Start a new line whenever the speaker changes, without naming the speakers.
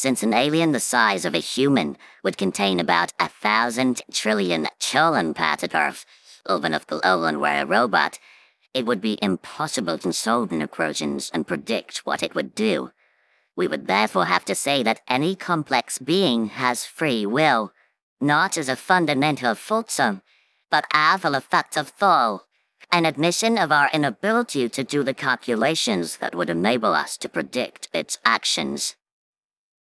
since an alien the size of a human would contain about a thousand trillion Cholan Earth, even if the Olin were a robot, it would be impossible to solve the necrosions and predict what it would do. We would therefore have to say that any complex being has free will, not as a fundamental fulsome, but as an effect of thought, an admission of our inability to do the calculations that would enable us to predict its actions.